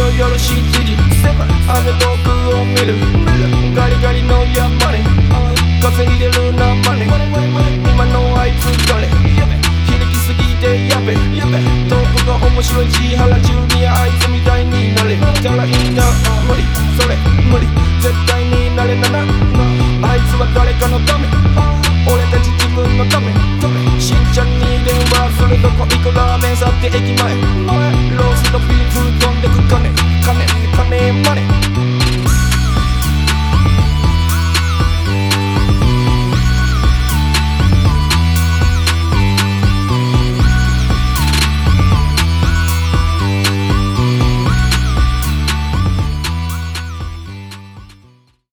をよろしい次にせばあの僕を見る。ガリガリの山に稼に出るなマネ今のあいつ誰？響きすぎてやべ。やべ遠くが面白い千原ジュニアあいつみたいになれ。たらいいな無理。それ無理。絶対になれななあいつは誰かのため。俺たち自分のため。しんちゃんに電話するとこ行くラーメン去って駅前。